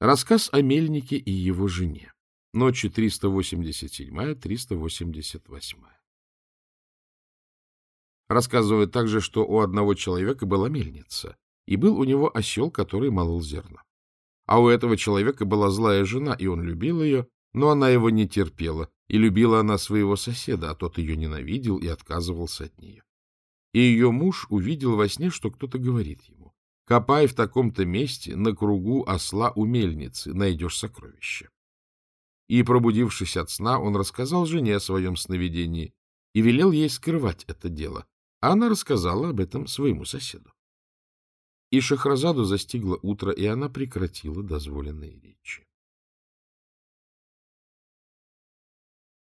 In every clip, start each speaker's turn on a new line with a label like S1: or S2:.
S1: Рассказ о мельнике и его жене. Ночи 387-388. Рассказывают также, что у одного человека была мельница, и был у него осел, который молол зерна. А у этого человека была злая жена, и он любил ее, но она его не терпела, и любила она своего соседа, а тот ее ненавидел и отказывался от нее. И ее муж увидел во сне, что кто-то говорит ему. Копай в таком-то месте на кругу осла у мельницы, найдешь сокровище. И, пробудившись от сна, он рассказал жене о своем сновидении и велел ей скрывать это дело, а она рассказала об этом своему соседу. И Шахразаду застигло утро, и она прекратила дозволенные речи.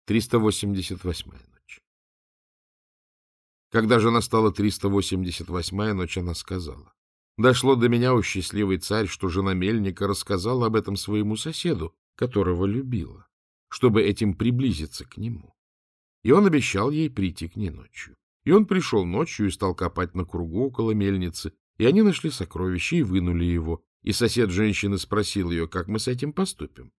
S1: 388-я ночь Когда же настала 388-я ночь, она сказала, Дошло до меня, у счастливый царь, что жена мельника рассказала об этом своему соседу, которого любила, чтобы этим приблизиться к нему. И он обещал ей прийти к ней ночью. И он пришел ночью и стал копать на кругу около мельницы, и они нашли сокровище и вынули его. И сосед женщины спросил ее, как мы с этим поступим.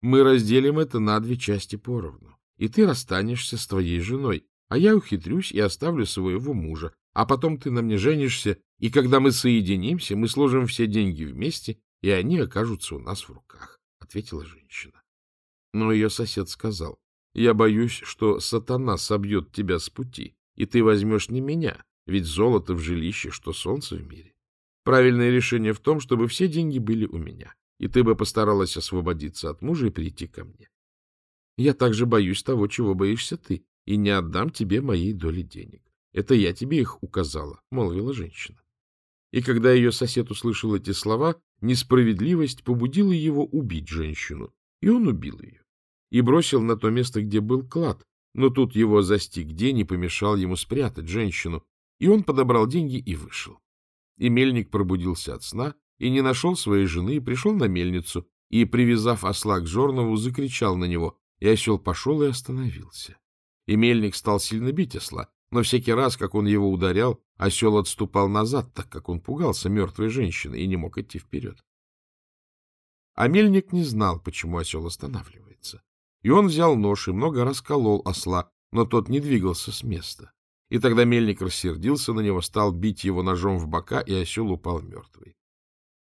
S1: Мы разделим это на две части поровну, и ты расстанешься с твоей женой, а я ухитрюсь и оставлю своего мужа, а потом ты на мне женишься, и когда мы соединимся, мы сложим все деньги вместе, и они окажутся у нас в руках, — ответила женщина. Но ее сосед сказал, — Я боюсь, что сатана собьет тебя с пути, и ты возьмешь не меня, ведь золото в жилище, что солнце в мире. Правильное решение в том, чтобы все деньги были у меня, и ты бы постаралась освободиться от мужа и прийти ко мне. Я также боюсь того, чего боишься ты, и не отдам тебе моей доли денег. Это я тебе их указала, — молвила женщина. И когда ее сосед услышал эти слова, несправедливость побудила его убить женщину, и он убил ее. И бросил на то место, где был клад, но тут его застиг день и помешал ему спрятать женщину, и он подобрал деньги и вышел. И мельник пробудился от сна и не нашел своей жены, и пришел на мельницу, и, привязав осла к жорнову, закричал на него, и осел пошел и остановился. И мельник стал сильно бить осла, но всякий раз, как он его ударял, осел отступал назад, так как он пугался мертвой женщины и не мог идти вперед. А мельник не знал, почему осел останавливается. И он взял нож и много раз колол осла, но тот не двигался с места. И тогда мельник рассердился на него, стал бить его ножом в бока, и осел упал мертвый.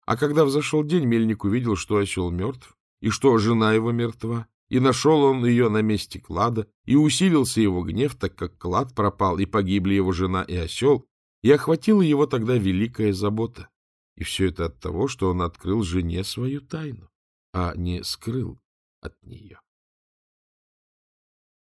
S1: А когда взошел день, мельник увидел, что осел мертв, и что жена его мертва, и нашел он ее на месте клада, и усилился его гнев, так как клад пропал, и погибли его жена и осел, и охватила его тогда великая забота. И все это от того, что он открыл жене свою тайну, а не скрыл от нее.